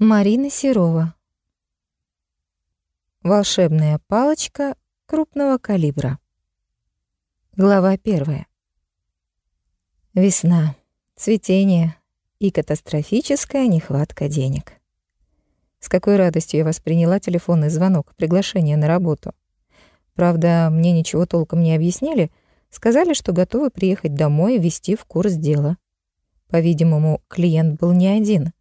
Марина Серова. Волшебная палочка крупного калибра. Глава первая. Весна, цветение и катастрофическая нехватка денег. С какой радостью я восприняла телефонный звонок, приглашение на работу. Правда, мне ничего толком не объяснили, сказали, что готовы приехать домой и ввести в курс дела. По-видимому, клиент был не один —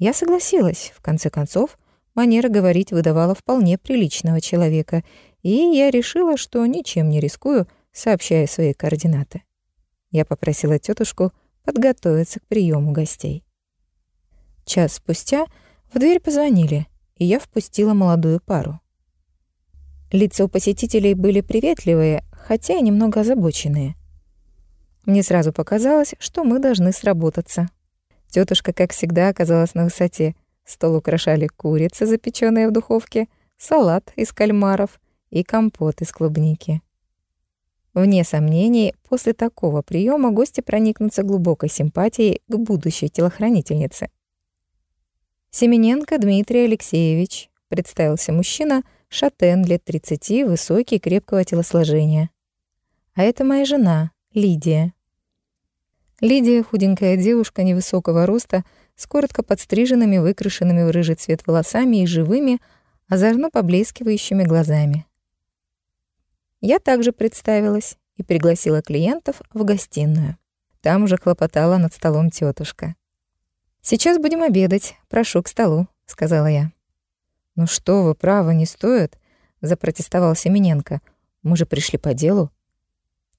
я согласилась. В конце концов, манера говорить выдавала вполне приличного человека, и я решила, что ничем не рискую, сообщая свои координаты. Я попросила тетушку подготовиться к приему гостей. Час спустя в дверь позвонили, и я впустила молодую пару. Лица у посетителей были приветливые, хотя и немного озабоченные. Мне сразу показалось, что мы должны сработаться. Тетушка, как всегда, оказалась на высоте. Стол украшали курица, запеченная в духовке, салат из кальмаров и компот из клубники. Вне сомнений, после такого приема гости проникнутся глубокой симпатией к будущей телохранительнице. Семененко Дмитрий Алексеевич, представился мужчина, шатен лет 30, высокий, крепкого телосложения. А это моя жена, Лидия. Лидия, худенькая девушка невысокого роста, с коротко подстриженными, выкрашенными в рыжий цвет волосами и живыми, озорно поблескивающими глазами. Я также представилась и пригласила клиентов в гостиную. Там уже хлопотала над столом тетушка. «Сейчас будем обедать. Прошу к столу», — сказала я. «Ну что вы, право, не стоит», — запротестовал Семененко. «Мы же пришли по делу».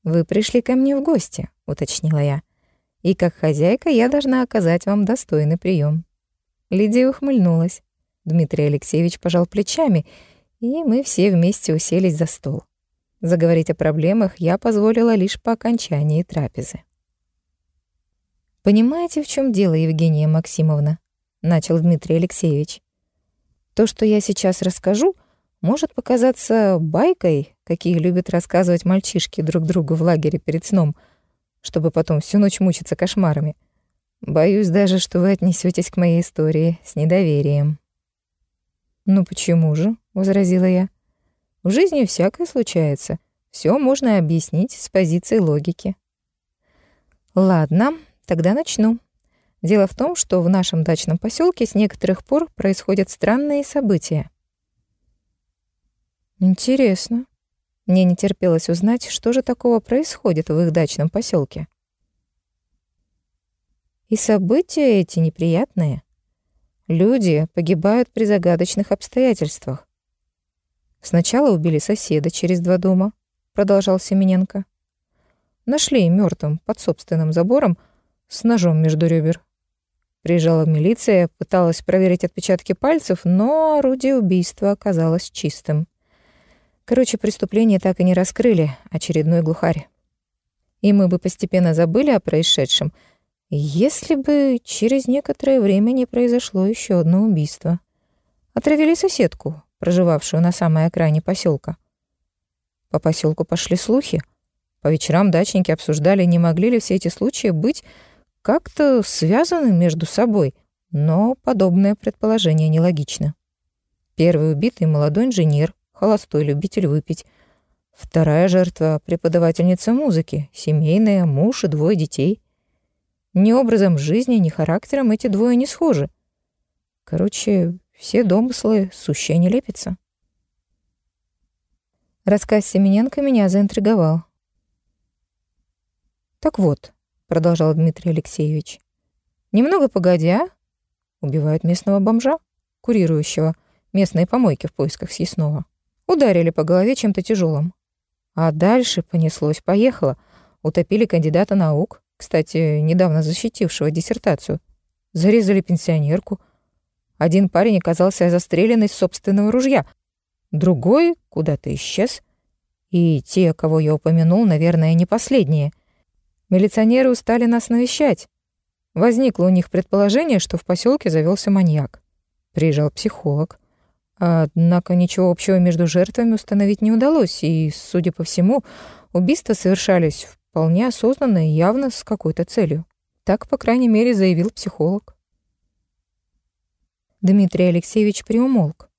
«Вы пришли ко мне в гости», — уточнила я и как хозяйка я должна оказать вам достойный прием. Лидия ухмыльнулась. Дмитрий Алексеевич пожал плечами, и мы все вместе уселись за стол. Заговорить о проблемах я позволила лишь по окончании трапезы. «Понимаете, в чем дело, Евгения Максимовна?» — начал Дмитрий Алексеевич. «То, что я сейчас расскажу, может показаться байкой, какие любят рассказывать мальчишки друг другу в лагере перед сном — чтобы потом всю ночь мучиться кошмарами. Боюсь даже, что вы отнесетесь к моей истории с недоверием. «Ну почему же?» — возразила я. «В жизни всякое случается. Все можно объяснить с позиции логики». «Ладно, тогда начну. Дело в том, что в нашем дачном поселке с некоторых пор происходят странные события». «Интересно», мне не терпелось узнать, что же такого происходит в их дачном поселке. И события эти неприятные. Люди погибают при загадочных обстоятельствах. Сначала убили соседа через два дома, продолжал Семененко. Нашли мертвым под собственным забором с ножом между ребер. Приезжала милиция, пыталась проверить отпечатки пальцев, но орудие убийства оказалось чистым. Короче, преступление так и не раскрыли, очередной глухарь. И мы бы постепенно забыли о происшедшем, если бы через некоторое время не произошло еще одно убийство. Отравили соседку, проживавшую на самой окраине поселка. По поселку пошли слухи. По вечерам дачники обсуждали, не могли ли все эти случаи быть как-то связаны между собой, но подобное предположение нелогично. Первый убитый молодой инженер, холостой любитель выпить. Вторая жертва — преподавательница музыки, семейная, муж и двое детей. Ни образом жизни, ни характером эти двое не схожи. Короче, все домыслы — сущая нелепица. Рассказ Семененко меня заинтриговал. «Так вот», — продолжал Дмитрий Алексеевич, «немного погодя, убивают местного бомжа, курирующего местные помойки в поисках съестного. Ударили по голове чем-то тяжелым. А дальше понеслось-поехало. Утопили кандидата наук, кстати, недавно защитившего диссертацию. Зарезали пенсионерку. Один парень оказался застреленный с собственного ружья. Другой куда-то исчез. И те, кого я упомянул, наверное, не последние. Милиционеры устали нас навещать. Возникло у них предположение, что в поселке завелся маньяк. Приезжал психолог. Однако ничего общего между жертвами установить не удалось, и, судя по всему, убийства совершались вполне осознанно и явно с какой-то целью. Так, по крайней мере, заявил психолог. Дмитрий Алексеевич приумолк.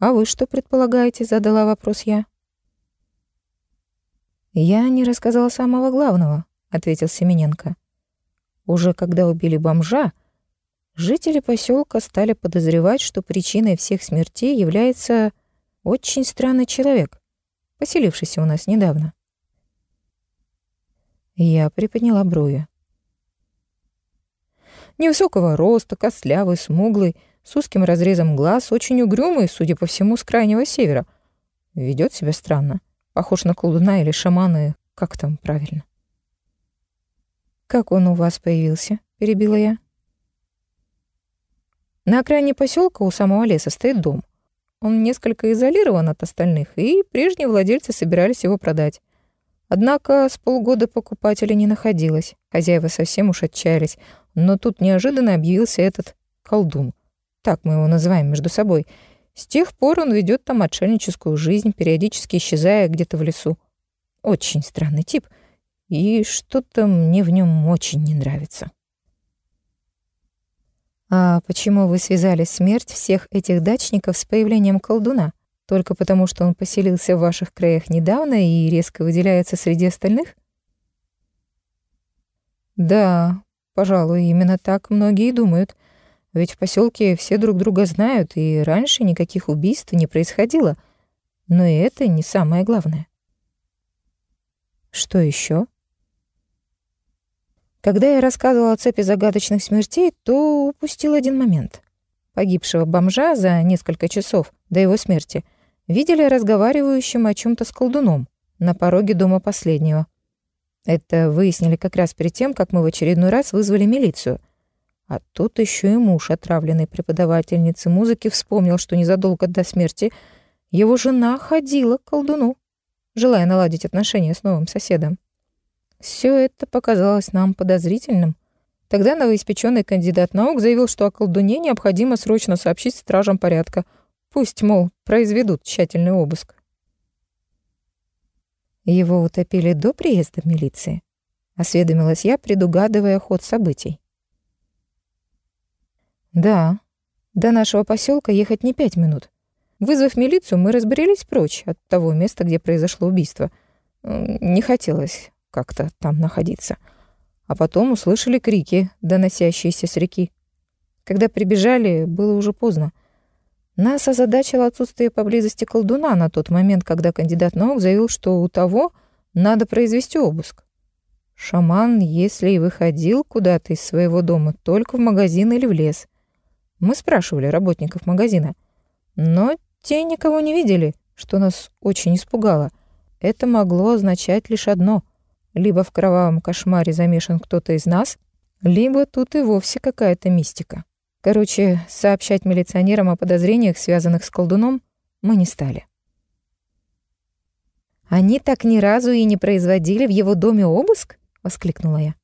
«А вы что предполагаете?» — задала вопрос я. «Я не рассказала самого главного», — ответил Семененко. «Уже когда убили бомжа, жители поселка стали подозревать, что причиной всех смертей является очень странный человек, поселившийся у нас недавно». Я приподняла брови. Невысокого роста, костлявый, смуглый, с узким разрезом глаз, очень угрюмый, судя по всему, с крайнего севера. Ведет себя странно. Похож на колдуна или шамана, как там правильно. «Как он у вас появился?» — перебила я. На окраине поселка у самого леса стоит дом. Он несколько изолирован от остальных, и прежние владельцы собирались его продать. Однако с полгода покупателя не находилось. Хозяева совсем уж отчаялись. Но тут неожиданно объявился этот колдун. Так мы его называем между собой. С тех пор он ведет там отшельническую жизнь, периодически исчезая где-то в лесу. Очень странный тип. И что-то мне в нем очень не нравится. «А почему вы связали смерть всех этих дачников с появлением колдуна?» Только потому, что он поселился в ваших краях недавно и резко выделяется среди остальных? Да, пожалуй, именно так многие думают. Ведь в поселке все друг друга знают, и раньше никаких убийств не происходило. Но и это не самое главное. Что еще? Когда я рассказывала о цепи загадочных смертей, то упустил один момент. Погибшего бомжа за несколько часов до его смерти — видели разговаривающим о чем то с колдуном на пороге дома последнего. Это выяснили как раз перед тем, как мы в очередной раз вызвали милицию. А тут еще и муж отравленной преподавательницы музыки вспомнил, что незадолго до смерти его жена ходила к колдуну, желая наладить отношения с новым соседом. Все это показалось нам подозрительным. Тогда новоиспеченный кандидат наук заявил, что о колдуне необходимо срочно сообщить стражам порядка — Пусть, мол, произведут тщательный обыск. Его утопили до приезда милиции, осведомилась я, предугадывая ход событий. Да, до нашего поселка ехать не пять минут. Вызвав милицию, мы разбрелись прочь от того места, где произошло убийство. Не хотелось как-то там находиться. А потом услышали крики, доносящиеся с реки. Когда прибежали, было уже поздно. Нас озадачило отсутствие поблизости колдуна на тот момент, когда кандидат наук заявил, что у того надо произвести обыск. Шаман, если и выходил куда-то из своего дома, только в магазин или в лес. Мы спрашивали работников магазина, но те никого не видели, что нас очень испугало. Это могло означать лишь одно. Либо в кровавом кошмаре замешан кто-то из нас, либо тут и вовсе какая-то мистика. Короче, сообщать милиционерам о подозрениях, связанных с колдуном, мы не стали. «Они так ни разу и не производили в его доме обыск?» — воскликнула я.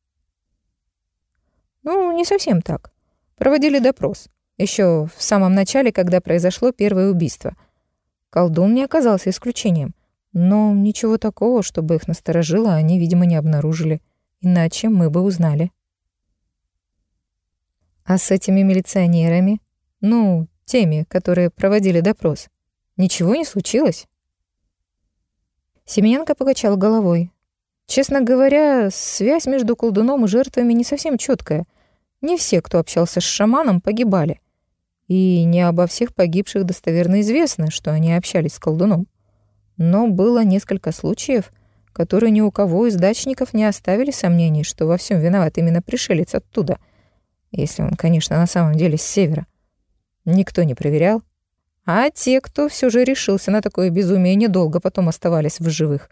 «Ну, не совсем так. Проводили допрос. Еще в самом начале, когда произошло первое убийство. Колдун не оказался исключением. Но ничего такого, чтобы их насторожило, они, видимо, не обнаружили. Иначе мы бы узнали». А с этими милиционерами, ну, теми, которые проводили допрос, ничего не случилось? Семененко покачал головой. Честно говоря, связь между колдуном и жертвами не совсем четкая. Не все, кто общался с шаманом, погибали. И не обо всех погибших достоверно известно, что они общались с колдуном. Но было несколько случаев, которые ни у кого из дачников не оставили сомнений, что во всем виноват именно пришелец оттуда — если он, конечно, на самом деле с севера. Никто не проверял. А те, кто все же решился на такое безумие, недолго потом оставались в живых.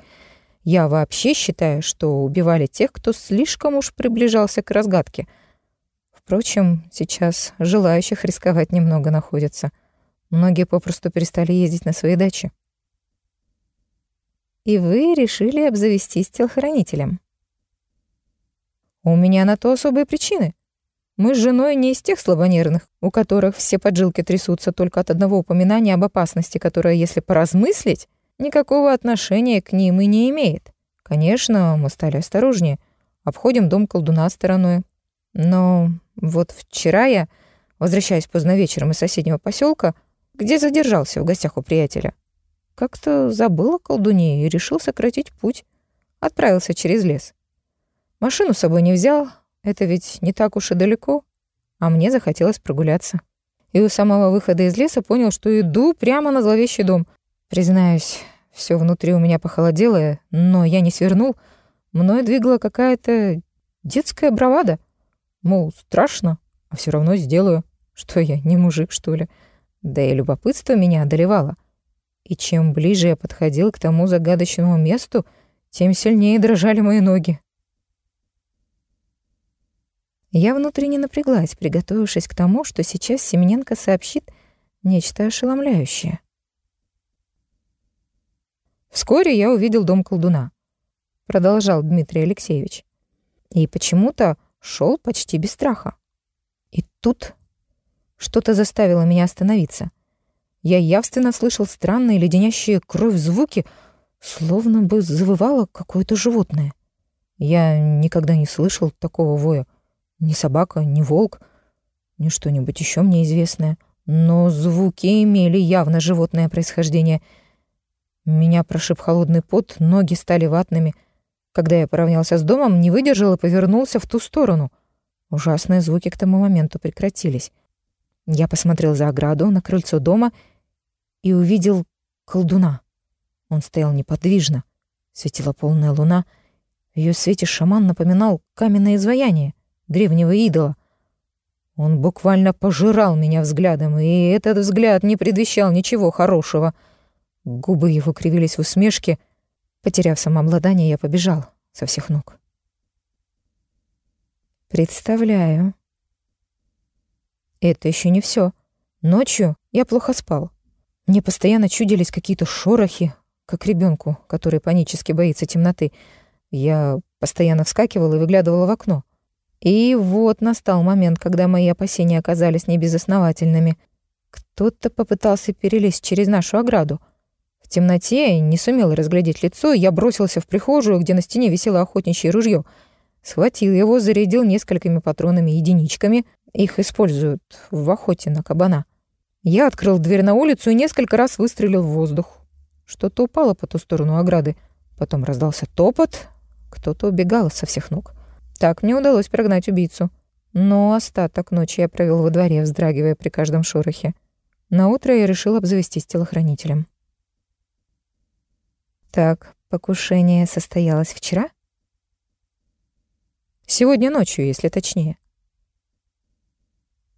Я вообще считаю, что убивали тех, кто слишком уж приближался к разгадке. Впрочем, сейчас желающих рисковать немного находится. Многие попросту перестали ездить на свои дачи. И вы решили обзавестись телохранителем? У меня на то особые причины. Мы с женой не из тех слабонервных, у которых все поджилки трясутся только от одного упоминания об опасности, которая, если поразмыслить, никакого отношения к ним и не имеет. Конечно, мы стали осторожнее, обходим дом колдуна стороной. Но вот вчера я возвращаясь поздно вечером из соседнего поселка, где задержался в гостях у приятеля. Как-то забыл о колдуне и решил сократить путь. Отправился через лес. Машину с собой не взял, это ведь не так уж и далеко, а мне захотелось прогуляться. И у самого выхода из леса понял, что иду прямо на зловещий дом. Признаюсь, все внутри у меня похолодело, но я не свернул. Мною двигала какая-то детская бравада. Мол, страшно, а все равно сделаю. Что я, не мужик, что ли? Да и любопытство меня одолевало. И чем ближе я подходил к тому загадочному месту, тем сильнее дрожали мои ноги. Я внутренне напряглась, приготовившись к тому, что сейчас Семененко сообщит нечто ошеломляющее. Вскоре я увидел дом колдуна, продолжал Дмитрий Алексеевич. И почему-то шел почти без страха. И тут что-то заставило меня остановиться. Я явственно слышал странные леденящие кровь звуки, словно бы завывало какое-то животное. Я никогда не слышал такого воя. Ни собака, ни волк, ни что-нибудь еще мне известное. Но звуки имели явно животное происхождение. Меня прошиб холодный пот, ноги стали ватными. Когда я поравнялся с домом, не выдержал и повернулся в ту сторону. Ужасные звуки к тому моменту прекратились. Я посмотрел за ограду на крыльцо дома и увидел колдуна. Он стоял неподвижно. Светила полная луна. В её свете шаман напоминал каменное изваяние древнего идола. Он буквально пожирал меня взглядом, и этот взгляд не предвещал ничего хорошего. Губы его кривились в усмешке. Потеряв самообладание, я побежал со всех ног. Представляю. Это еще не все. Ночью я плохо спал. Мне постоянно чудились какие-то шорохи, как ребенку, который панически боится темноты. Я постоянно вскакивал и выглядывал в окно. И вот настал момент, когда мои опасения оказались небезосновательными. Кто-то попытался перелезть через нашу ограду. В темноте не сумел разглядеть лицо, я бросился в прихожую, где на стене висело охотничье ружье. Схватил его, зарядил несколькими патронами-единичками. Их используют в охоте на кабана. Я открыл дверь на улицу и несколько раз выстрелил в воздух. Что-то упало по ту сторону ограды. Потом раздался топот. Кто-то убегал со всех ног. Так мне удалось прогнать убийцу. Но остаток ночи я провел во дворе, вздрагивая при каждом шорохе. На утро я решил обзавестись телохранителем. Так, покушение состоялось вчера? Сегодня ночью, если точнее.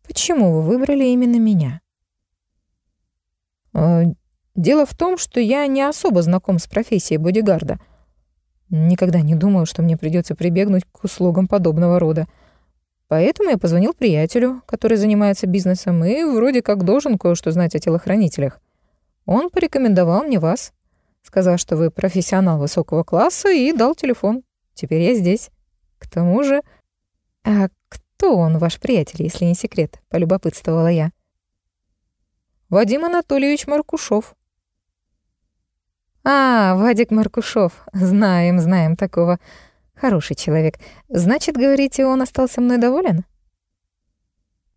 Почему вы выбрали именно меня? Э, дело в том, что я не особо знаком с профессией бодигарда. Никогда не думал, что мне придется прибегнуть к услугам подобного рода. Поэтому я позвонил приятелю, который занимается бизнесом и вроде как должен кое-что знать о телохранителях. Он порекомендовал мне вас, сказал, что вы профессионал высокого класса и дал телефон. Теперь я здесь. К тому же... А кто он, ваш приятель, если не секрет? Полюбопытствовала я. Вадим Анатольевич Маркушов. А, Вадик Маркушов. Знаем, знаем такого. Хороший человек. Значит, говорите, он остался мной доволен?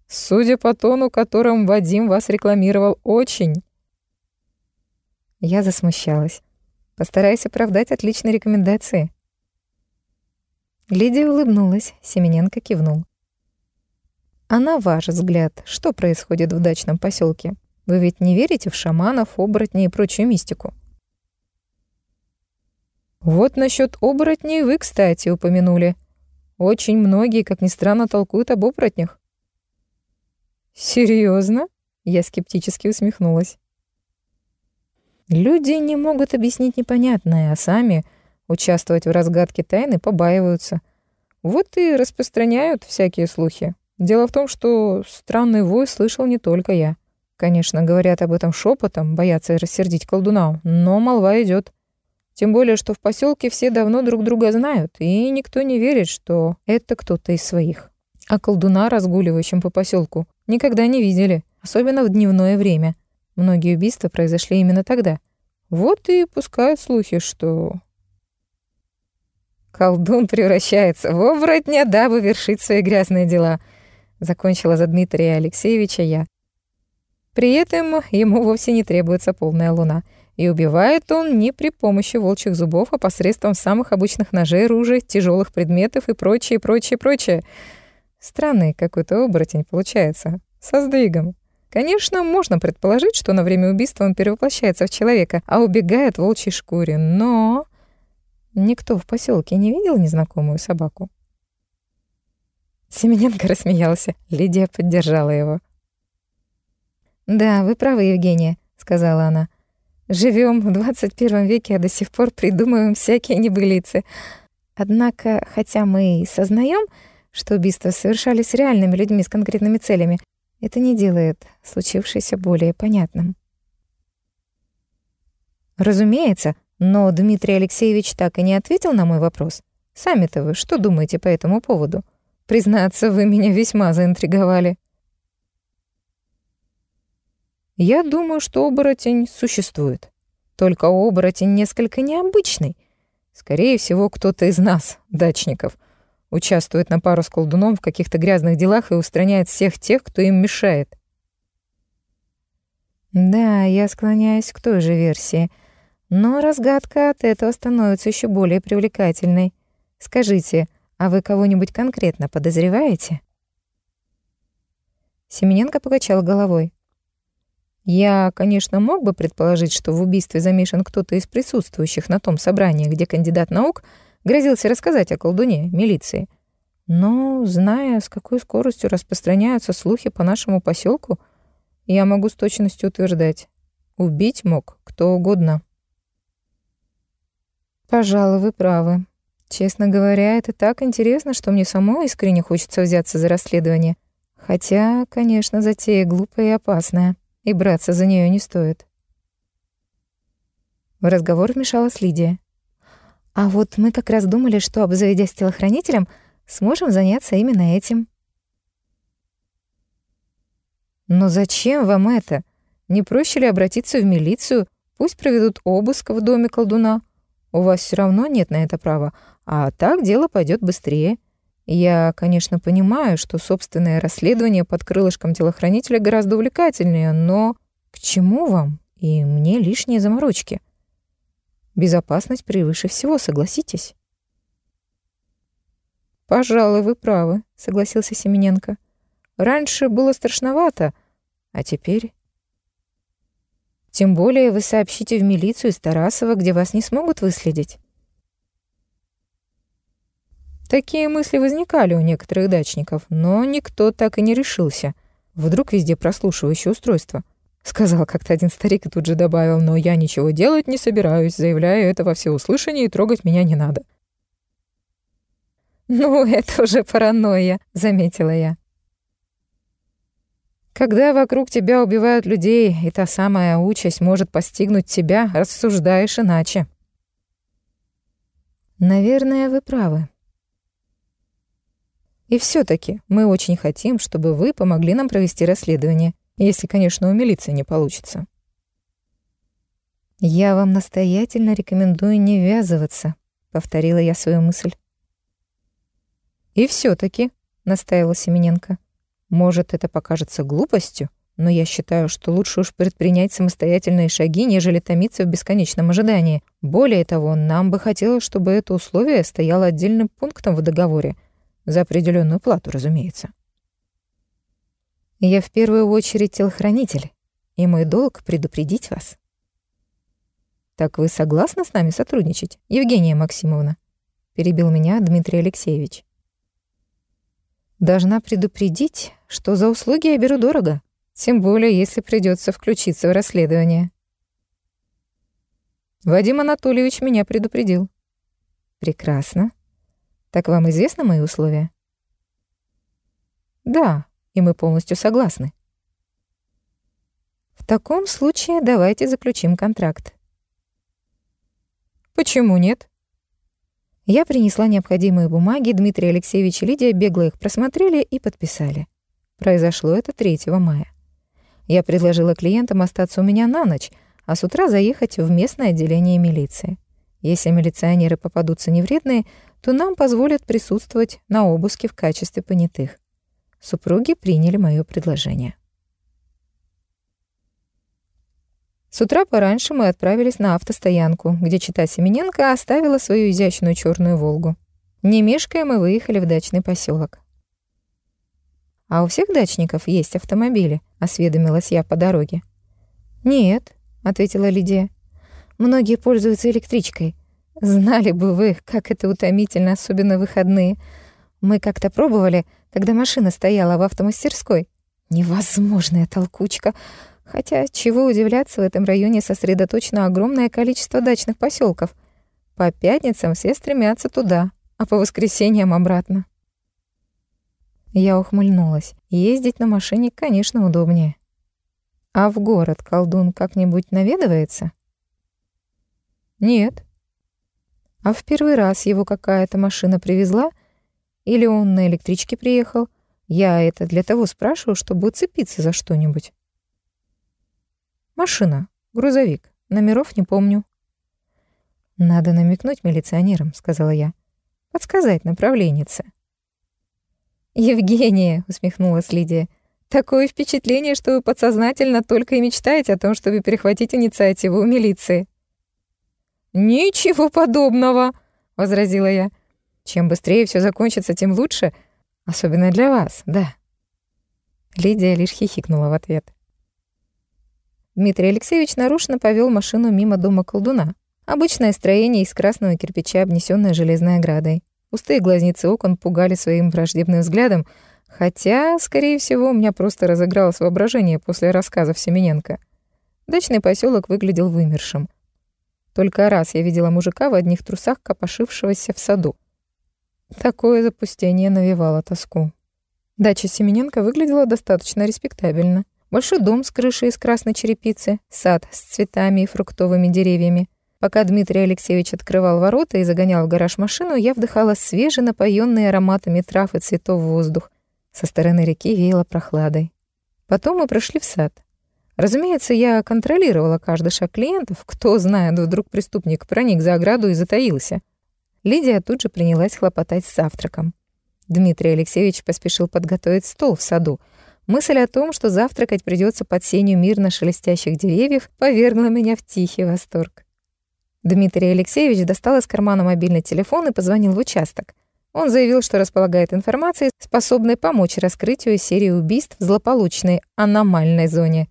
Судя по тону, которым Вадим вас рекламировал, очень. Я засмущалась. Постараюсь оправдать отличные рекомендации. Лидия улыбнулась, Семененко кивнул. А на ваш взгляд, что происходит в дачном поселке? Вы ведь не верите в шаманов, оборотней и прочую мистику? Вот насчет оборотней вы, кстати, упомянули. Очень многие, как ни странно, толкуют об оборотнях. Серьезно? Я скептически усмехнулась. Люди не могут объяснить непонятное, а сами участвовать в разгадке тайны побаиваются. Вот и распространяют всякие слухи. Дело в том, что странный вой слышал не только я. Конечно, говорят об этом шепотом, боятся рассердить колдуна, но молва идет. Тем более, что в поселке все давно друг друга знают, и никто не верит, что это кто-то из своих. А колдуна, разгуливающим по поселку, никогда не видели, особенно в дневное время. Многие убийства произошли именно тогда. Вот и пускают слухи, что... Колдун превращается в оборотня, дабы вершить свои грязные дела — закончила за Дмитрия Алексеевича я. При этом ему вовсе не требуется полная луна, и убивает он не при помощи волчьих зубов, а посредством самых обычных ножей, ружей, тяжелых предметов и прочее, прочее, прочее. Странный какой-то оборотень получается, со сдвигом. Конечно, можно предположить, что на время убийства он перевоплощается в человека, а убегает в волчьей шкуре, но... Никто в поселке не видел незнакомую собаку. Семененко рассмеялся. Лидия поддержала его. «Да, вы правы, Евгения», — сказала она. Живем в 21 веке, а до сих пор придумываем всякие небылицы. Однако, хотя мы и сознаем, что убийства совершались реальными людьми с конкретными целями, это не делает случившееся более понятным. Разумеется, но Дмитрий Алексеевич так и не ответил на мой вопрос. Сами-то вы что думаете по этому поводу? Признаться, вы меня весьма заинтриговали. Я думаю, что оборотень существует. Только оборотень несколько необычный. Скорее всего, кто-то из нас, дачников, участвует на пару с колдуном в каких-то грязных делах и устраняет всех тех, кто им мешает. Да, я склоняюсь к той же версии. Но разгадка от этого становится еще более привлекательной. Скажите, а вы кого-нибудь конкретно подозреваете? Семененко покачал головой. Я, конечно, мог бы предположить, что в убийстве замешан кто-то из присутствующих на том собрании, где кандидат наук грозился рассказать о колдуне милиции. Но, зная, с какой скоростью распространяются слухи по нашему поселку, я могу с точностью утверждать, убить мог кто угодно. Пожалуй, вы правы. Честно говоря, это так интересно, что мне самой искренне хочется взяться за расследование. Хотя, конечно, затея глупая и опасная и браться за нее не стоит. В разговор вмешалась Лидия. А вот мы как раз думали, что, обзаведясь телохранителем, сможем заняться именно этим. Но зачем вам это? Не проще ли обратиться в милицию? Пусть проведут обыск в доме колдуна. У вас все равно нет на это права, а так дело пойдет быстрее. Я, конечно, понимаю, что собственное расследование под крылышком телохранителя гораздо увлекательнее, но к чему вам и мне лишние заморочки? Безопасность превыше всего, согласитесь. Пожалуй, вы правы, согласился Семененко. Раньше было страшновато, а теперь тем более вы сообщите в милицию из Тарасова, где вас не смогут выследить. Такие мысли возникали у некоторых дачников, но никто так и не решился. Вдруг везде прослушивающее устройство. Сказал как-то один старик и тут же добавил, но я ничего делать не собираюсь, заявляю это во всеуслышание и трогать меня не надо. «Ну, это уже паранойя», — заметила я. Когда вокруг тебя убивают людей, и та самая участь может постигнуть тебя, рассуждаешь иначе. Наверное, вы правы. И все таки мы очень хотим, чтобы вы помогли нам провести расследование, если, конечно, у милиции не получится. «Я вам настоятельно рекомендую не ввязываться», — повторила я свою мысль. «И все таки настаивала Семененко, — «может, это покажется глупостью, но я считаю, что лучше уж предпринять самостоятельные шаги, нежели томиться в бесконечном ожидании. Более того, нам бы хотелось, чтобы это условие стояло отдельным пунктом в договоре — за определенную плату, разумеется. Я в первую очередь телохранитель, и мой долг — предупредить вас. «Так вы согласны с нами сотрудничать, Евгения Максимовна?» — перебил меня Дмитрий Алексеевич. «Должна предупредить, что за услуги я беру дорого, тем более если придется включиться в расследование». Вадим Анатольевич меня предупредил. «Прекрасно. Так вам известны мои условия? Да, и мы полностью согласны. В таком случае давайте заключим контракт. Почему нет? Я принесла необходимые бумаги, Дмитрий Алексеевич и Лидия бегло их просмотрели и подписали. Произошло это 3 мая. Я предложила клиентам остаться у меня на ночь, а с утра заехать в местное отделение милиции. Если милиционеры попадутся невредные, то нам позволят присутствовать на обыске в качестве понятых. Супруги приняли моё предложение. С утра пораньше мы отправились на автостоянку, где чита Семененко оставила свою изящную черную «Волгу». Не мешкая, мы выехали в дачный поселок. «А у всех дачников есть автомобили?» — осведомилась я по дороге. «Нет», — ответила Лидия. «Многие пользуются электричкой. Знали бы вы, как это утомительно, особенно в выходные. Мы как-то пробовали, когда машина стояла в автомастерской. Невозможная толкучка. Хотя, чего удивляться, в этом районе сосредоточено огромное количество дачных поселков. По пятницам все стремятся туда, а по воскресеньям обратно. Я ухмыльнулась. Ездить на машине, конечно, удобнее. А в город колдун как-нибудь наведывается? Нет. А в первый раз его какая-то машина привезла? Или он на электричке приехал? Я это для того спрашиваю, чтобы уцепиться за что-нибудь. Машина, грузовик, номеров не помню. Надо намекнуть милиционерам, сказала я. Подсказать направленнице. Евгения, усмехнулась Лидия. Такое впечатление, что вы подсознательно только и мечтаете о том, чтобы перехватить инициативу у милиции. Ничего подобного, возразила я. Чем быстрее все закончится, тем лучше, особенно для вас, да. Лидия лишь хихикнула в ответ. Дмитрий Алексеевич нарушно повел машину мимо дома колдуна. Обычное строение из красного кирпича, обнесённое железной оградой. Пустые глазницы окон пугали своим враждебным взглядом, хотя, скорее всего, у меня просто разыгралось воображение после рассказов Семененко. Дачный поселок выглядел вымершим. Только раз я видела мужика в одних трусах, копошившегося в саду. Такое запустение навевало тоску. Дача Семененко выглядела достаточно респектабельно. Большой дом с крышей из красной черепицы, сад с цветами и фруктовыми деревьями. Пока Дмитрий Алексеевич открывал ворота и загонял в гараж машину, я вдыхала свежий, напоенный ароматами трав и цветов воздух. Со стороны реки веяло прохладой. Потом мы прошли в сад. Разумеется, я контролировала каждый шаг клиентов. Кто знает, вдруг преступник проник за ограду и затаился. Лидия тут же принялась хлопотать с завтраком. Дмитрий Алексеевич поспешил подготовить стол в саду, Мысль о том, что завтракать придется под сенью мирно шелестящих деревьев, повергла меня в тихий восторг. Дмитрий Алексеевич достал из кармана мобильный телефон и позвонил в участок. Он заявил, что располагает информацией, способной помочь раскрытию серии убийств в злополучной аномальной зоне.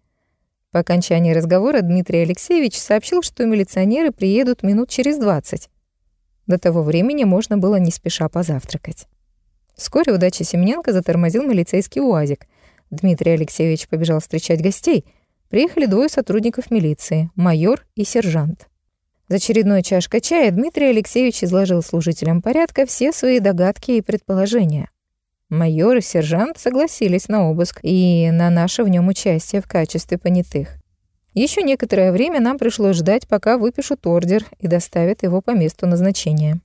По окончании разговора Дмитрий Алексеевич сообщил, что милиционеры приедут минут через 20. До того времени можно было не спеша позавтракать. Вскоре у дачи Семененко затормозил милицейский УАЗик — Дмитрий Алексеевич побежал встречать гостей. Приехали двое сотрудников милиции, майор и сержант. За очередной чашкой чая Дмитрий Алексеевич изложил служителям порядка все свои догадки и предположения. Майор и сержант согласились на обыск и на наше в нем участие в качестве понятых. Еще некоторое время нам пришлось ждать, пока выпишут ордер и доставят его по месту назначения.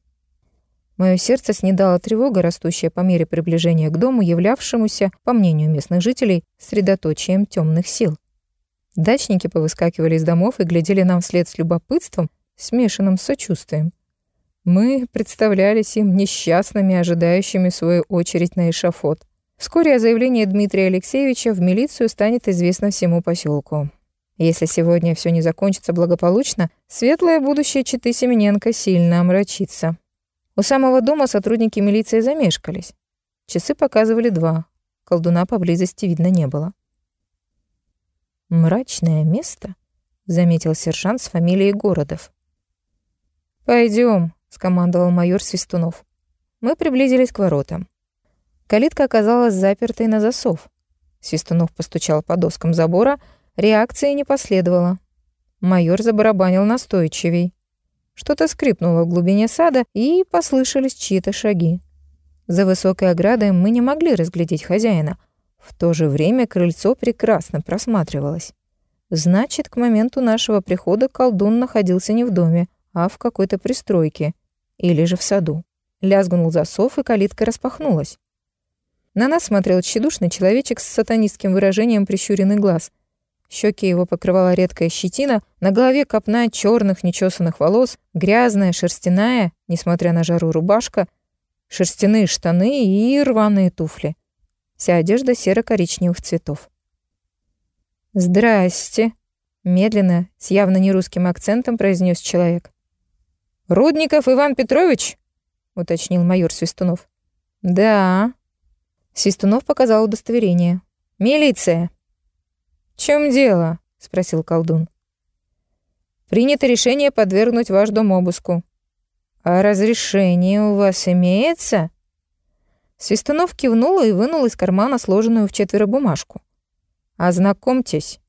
Моё сердце снедало тревога, растущая по мере приближения к дому, являвшемуся, по мнению местных жителей, средоточием темных сил. Дачники повыскакивали из домов и глядели нам вслед с любопытством, смешанным с сочувствием. Мы представлялись им несчастными, ожидающими свою очередь на эшафот. Вскоре о заявлении Дмитрия Алексеевича в милицию станет известно всему поселку. Если сегодня все не закончится благополучно, светлое будущее Читы Семененко сильно омрачится. У самого дома сотрудники милиции замешкались. Часы показывали два. Колдуна поблизости видно не было. «Мрачное место», — заметил сержант с фамилией Городов. Пойдем, скомандовал майор Свистунов. Мы приблизились к воротам. Калитка оказалась запертой на засов. Свистунов постучал по доскам забора, реакции не последовало. Майор забарабанил настойчивей. Что-то скрипнуло в глубине сада, и послышались чьи-то шаги. За высокой оградой мы не могли разглядеть хозяина. В то же время крыльцо прекрасно просматривалось. Значит, к моменту нашего прихода колдун находился не в доме, а в какой-то пристройке или же в саду. Лязгнул засов, и калитка распахнулась. На нас смотрел тщедушный человечек с сатанистским выражением прищуренный глаз — Щеки его покрывала редкая щетина, на голове копна черных нечесанных волос, грязная, шерстяная, несмотря на жару, рубашка, шерстяные штаны и рваные туфли. вся одежда серо-коричневых цветов. «Здрасте», — медленно, с явно нерусским акцентом произнес человек. «Рудников Иван Петрович?» — уточнил майор Свистунов. «Да». Свистунов показал удостоверение. «Милиция». «В чем дело?» — спросил колдун. «Принято решение подвергнуть ваш дом обыску». «А разрешение у вас имеется?» Свистунов кивнул и вынул из кармана сложенную в четверо бумажку. «Ознакомьтесь».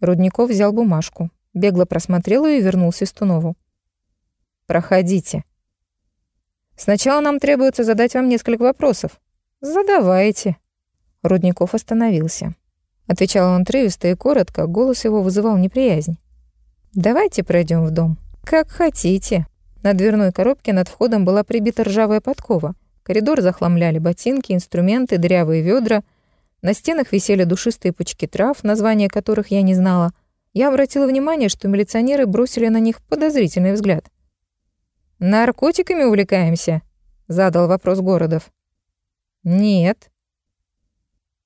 Рудников взял бумажку, бегло просмотрел ее и вернул Свистунову. «Проходите». «Сначала нам требуется задать вам несколько вопросов». «Задавайте». Рудников остановился. Отвечал он отрывисто и коротко, голос его вызывал неприязнь. «Давайте пройдем в дом». «Как хотите». На дверной коробке над входом была прибита ржавая подкова. Коридор захламляли ботинки, инструменты, дрявые ведра. На стенах висели душистые пучки трав, названия которых я не знала. Я обратила внимание, что милиционеры бросили на них подозрительный взгляд. «Наркотиками увлекаемся?» — задал вопрос Городов. «Нет».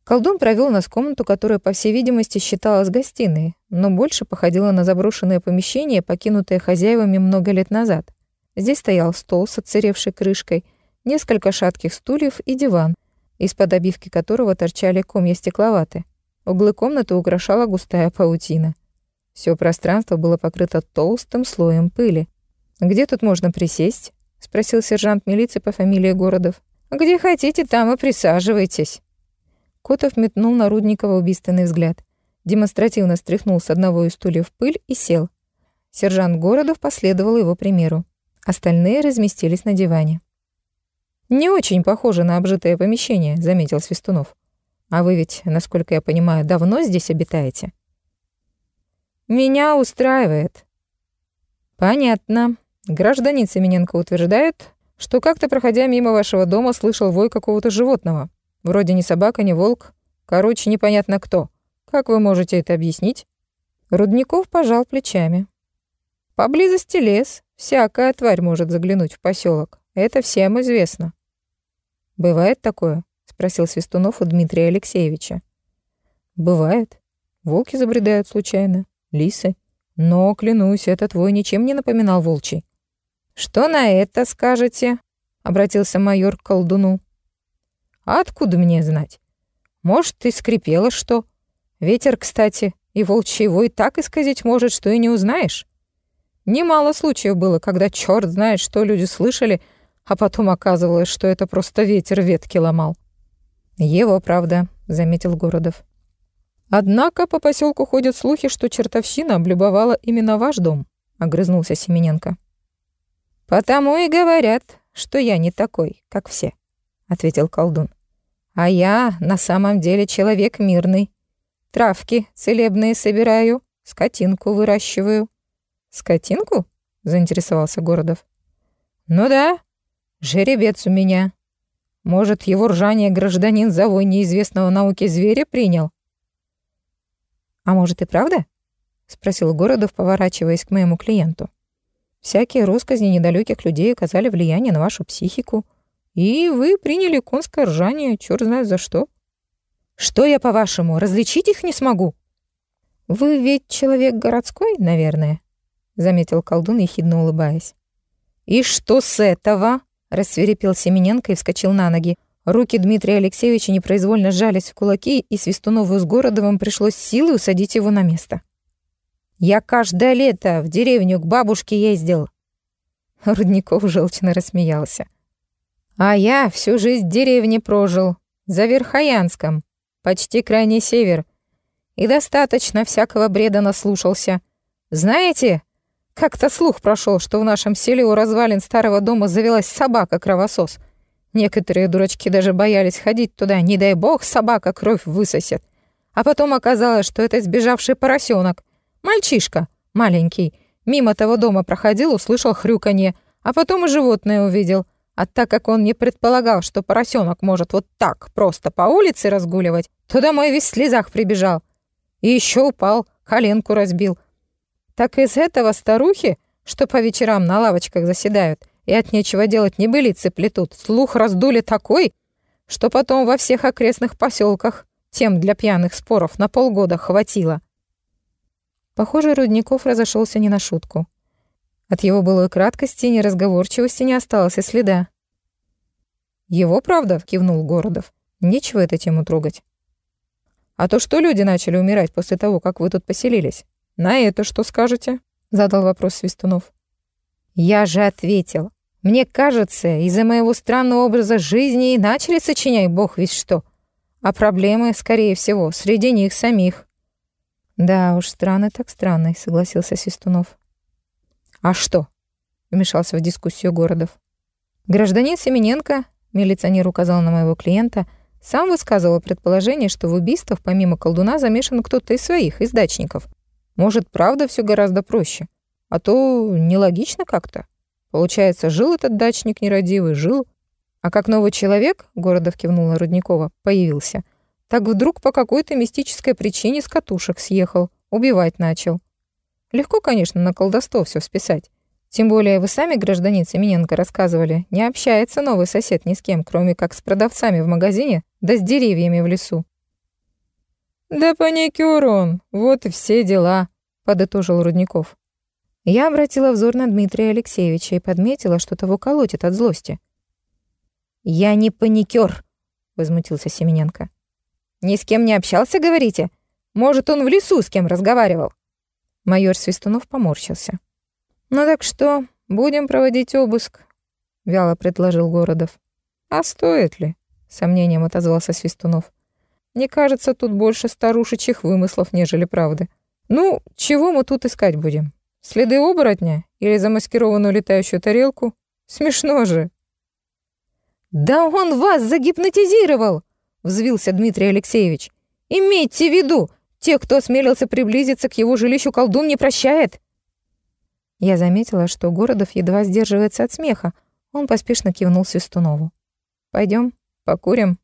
Колдун провел нас в комнату, которая, по всей видимости, считалась гостиной, но больше походила на заброшенное помещение, покинутое хозяевами много лет назад. Здесь стоял стол с отсыревшей крышкой, несколько шатких стульев и диван, из-под обивки которого торчали комья стекловаты. Углы комнаты украшала густая паутина. Все пространство было покрыто толстым слоем пыли. «Где тут можно присесть?» — спросил сержант милиции по фамилии Городов. «Где хотите, там и присаживайтесь». Котов метнул на Рудникова убийственный взгляд. Демонстративно стряхнул с одного из стульев пыль и сел. Сержант Городов последовал его примеру. Остальные разместились на диване. «Не очень похоже на обжитое помещение», — заметил Свистунов. «А вы ведь, насколько я понимаю, давно здесь обитаете?» «Меня устраивает». «Понятно. Гражданин Семененко утверждает, что как-то, проходя мимо вашего дома, слышал вой какого-то животного. Вроде ни собака, ни волк. Короче, непонятно кто. Как вы можете это объяснить?» Рудников пожал плечами. «Поблизости лес. Всякая тварь может заглянуть в поселок. Это всем известно. Бывает такое? спросил Свистунов у Дмитрия Алексеевича. Бывает. Волки забредают случайно, лисы. Но, клянусь, этот твой ничем не напоминал волчий. Что на это скажете? обратился майор к колдуну. А откуда мне знать? Может, и скрипело что? Ветер, кстати, и волчий вой так исказить может, что и не узнаешь. Немало случаев было, когда черт знает, что люди слышали, а потом оказывалось, что это просто ветер ветки ломал. «Его правда», — заметил Городов. «Однако по поселку ходят слухи, что чертовщина облюбовала именно ваш дом», — огрызнулся Семененко. «Потому и говорят, что я не такой, как все», — ответил колдун. «А я на самом деле человек мирный. Травки целебные собираю, скотинку выращиваю. «Скотинку?» — заинтересовался Городов. «Ну да, жеребец у меня. Может, его ржание гражданин за вой неизвестного науки зверя принял?» «А может и правда?» — спросил Городов, поворачиваясь к моему клиенту. «Всякие росказни недалеких людей оказали влияние на вашу психику, и вы приняли конское ржание, чёрт знает за что». «Что я, по-вашему, различить их не смогу?» «Вы ведь человек городской, наверное?» заметил колдун, ехидно улыбаясь. «И что с этого?» — рассверепел Семененко и вскочил на ноги. Руки Дмитрия Алексеевича непроизвольно сжались в кулаки, и Свистунову с Городовым пришлось силой усадить его на место. «Я каждое лето в деревню к бабушке ездил!» Рудников желчно рассмеялся. «А я всю жизнь в деревне прожил, за Верхоянском, почти крайний север, и достаточно всякого бреда наслушался. Знаете, как-то слух прошел, что в нашем селе у развалин старого дома завелась собака-кровосос. Некоторые дурачки даже боялись ходить туда, не дай бог собака кровь высосет. А потом оказалось, что это сбежавший поросенок, Мальчишка, маленький, мимо того дома проходил, услышал хрюканье, а потом и животное увидел. А так как он не предполагал, что поросенок может вот так просто по улице разгуливать, то домой весь в слезах прибежал. И еще упал, коленку разбил — так из этого старухи, что по вечерам на лавочках заседают и от нечего делать небылицы плетут, слух раздули такой, что потом во всех окрестных поселках тем для пьяных споров на полгода хватило. Похоже, Рудников разошелся не на шутку. От его былой краткости и неразговорчивости не осталось и следа. «Его правда?» — кивнул Городов. «Нечего эту тему трогать». «А то что люди начали умирать после того, как вы тут поселились? На это что скажете?» — задал вопрос Свистунов. «Я же ответил. Мне кажется, из-за моего странного образа жизни и начали сочинять бог весь что. А проблемы, скорее всего, среди них самих. Да уж, странный так странный, согласился Свистунов. А что? Вмешался в дискуссию Городов. Гражданин Семененко, милиционер указал на моего клиента, сам высказывал предположение, что в убийствах помимо колдуна замешан кто-то из своих, из дачников. Может, правда все гораздо проще. А то нелогично как-то. Получается, жил этот дачник нерадивый, жил. А как новый человек, Городов кивнула Рудникова, появился, так вдруг по какой-то мистической причине с катушек съехал, убивать начал. Легко, конечно, на колдовство все списать. Тем более вы сами, гражданин Семененко, рассказывали, не общается новый сосед ни с кем, кроме как с продавцами в магазине, да с деревьями в лесу. «Да паникюр он, вот и все дела», — подытожил Рудников. Я обратила взор на Дмитрия Алексеевича и подметила, что того колотит от злости. «Я не паникер», — возмутился Семененко. «Ни с кем не общался, говорите? Может, он в лесу с кем разговаривал?» Майор Свистунов поморщился. «Ну так что, будем проводить обыск?» — вяло предложил Городов. «А стоит ли?» — сомнением отозвался Свистунов. «Мне кажется, тут больше старушечьих вымыслов, нежели правды. Ну, чего мы тут искать будем? Следы оборотня или замаскированную летающую тарелку? Смешно же. «Да он вас загипнотизировал!» — взвился Дмитрий Алексеевич. «Имейте в виду, те, кто осмелился приблизиться к его жилищу, колдун не прощает!» Я заметила, что Городов едва сдерживается от смеха. Он поспешно кивнул Свистунову. Пойдем, покурим».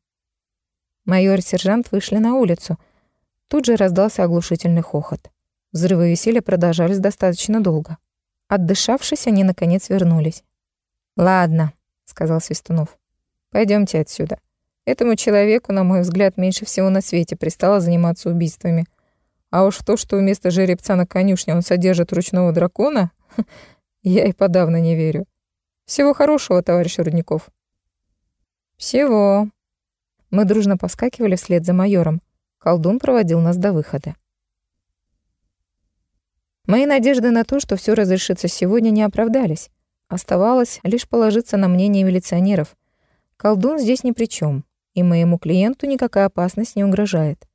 Майор и сержант вышли на улицу. Тут же раздался оглушительный хохот. Взрывы веселья продолжались достаточно долго. Отдышавшись, они наконец вернулись. «Ладно», — сказал Свистунов. Пойдемте отсюда. Этому человеку, на мой взгляд, меньше всего на свете пристало заниматься убийствами. А уж то, что вместо жеребца на конюшне он содержит ручного дракона, я и подавно не верю. Всего хорошего, товарищ Рудников. Всего. Мы дружно поскакивали вслед за майором. Колдун проводил нас до выхода. Мои надежды на то, что все разрешится сегодня, не оправдались. Оставалось лишь положиться на мнение милиционеров. Колдун здесь ни при чем, и моему клиенту никакая опасность не угрожает.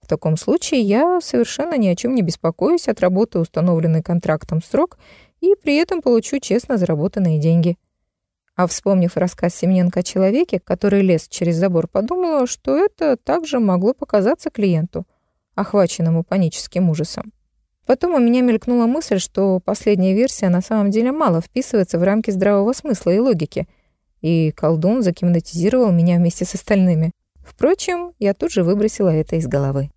В таком случае я совершенно ни о чем не беспокоюсь, отработаю установленный контрактом срок и при этом получу честно заработанные деньги. А вспомнив рассказ Семененко о человеке, который лез через забор, подумала, что это также могло показаться клиенту, охваченному паническим ужасом. Потом у меня мелькнула мысль, что последняя версия на самом деле мало вписывается в рамки здравого смысла и логики, и колдун загипнотизировал меня вместе с остальными. Впрочем, я тут же выбросила это из головы.